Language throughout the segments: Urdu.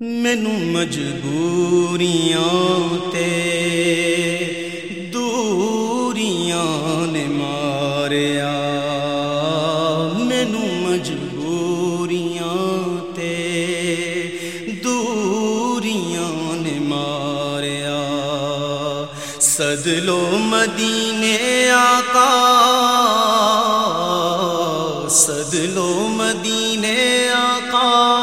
مینو مجبوریاں تے دوریاں نے ماریا۔ مینو مجبوریاں تے دوریاں نے ماریا۔ سدلو مدینے آقا سدلو مدینے آقا۔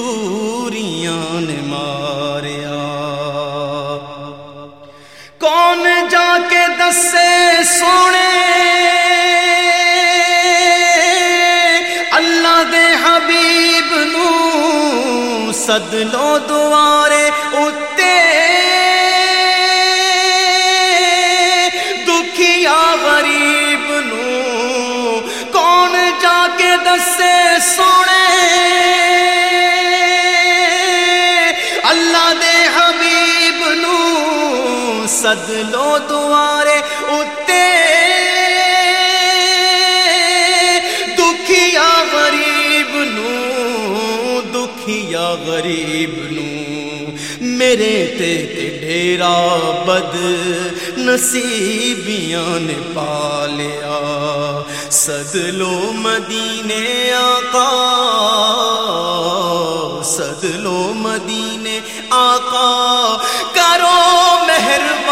دوریاں نے ماریا۔ کون جا کے دسے سونے؟ اللہ دے حبیب نو سد لو دوارے اتے۔ دکھیا غریب نو کون جا کے دسے سونے؟ سد لو دوارے اتے۔ دکھیا غریب نو، دکھیا غریب نو۔ میرے تے ڈیرا بد نصیبیاں نے پالیا۔ سد لو مدینے آقا۔ سد لو مدینے آقا۔ کرو مہربانیاں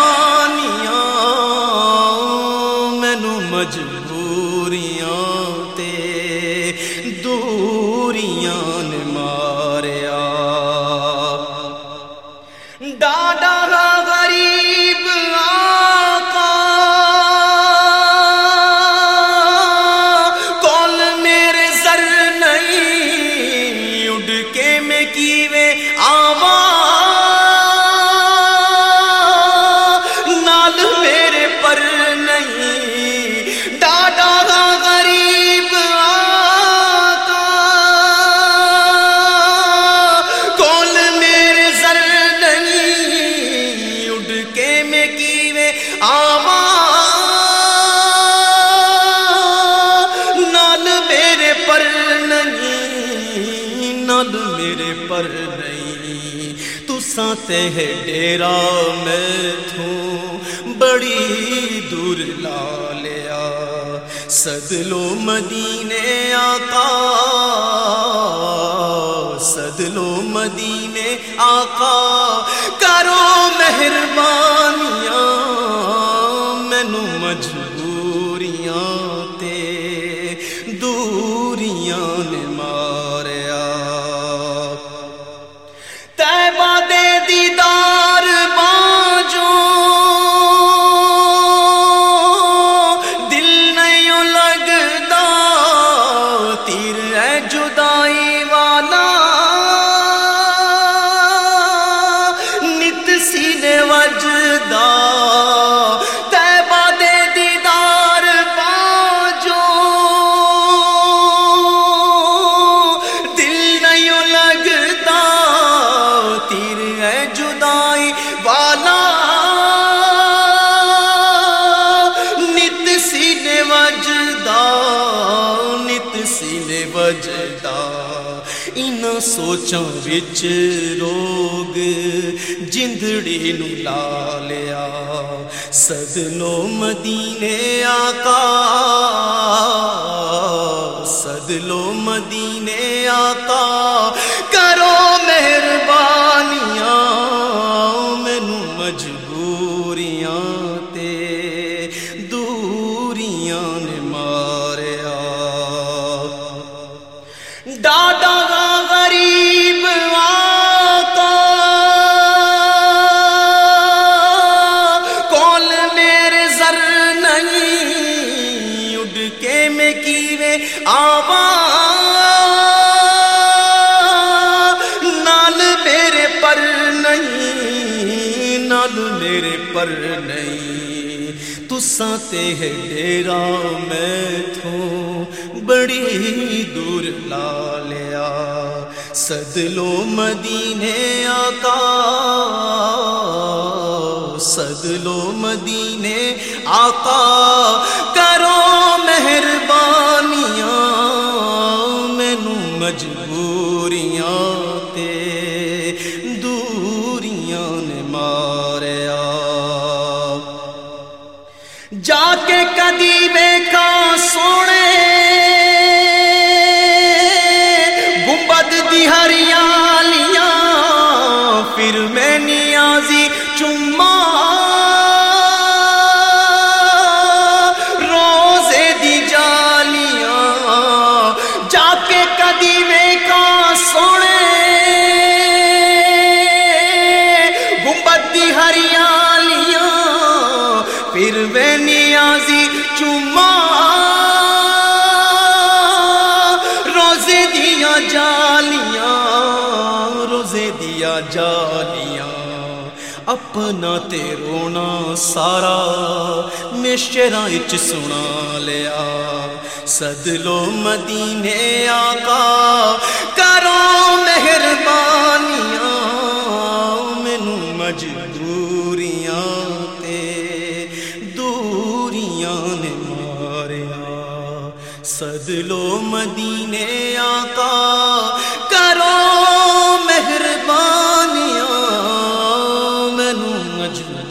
تساں تے ہے ڈیرا میں تھوں۔ بڑی دور لا لیا سد لو مدینے آقا۔ سد لو مدینے آقا، کرو مہربانیاں۔ مینو مجبوریاں ہے جدائی سوچاں وچ روگ جندڑی نو لا لیا سد لو مدینے آقا سدلو مدینے آقا نہیں۔ تساں تے ہے ڈیرا میں تھوں بڑی دور لا لیا سد لو مدینے آقا سد لو مدینے آقا۔ کرو مہربانیاں مینو مجبوریاں جا کے کدی کا سونے۔ گنبد دی ہریالیاں پھر میں نیازی چما دیا جالیاں روزے دیا جالیاں اپنا تے رونا سارا مشرا اچ سنا لیا۔ سد لو مدینے آقا، کرو مہربانیاں۔ مینو مجبوریاں تے دوریاں نے سد لو مدینے آقا کرو مہربانیاں مجبوریاں۔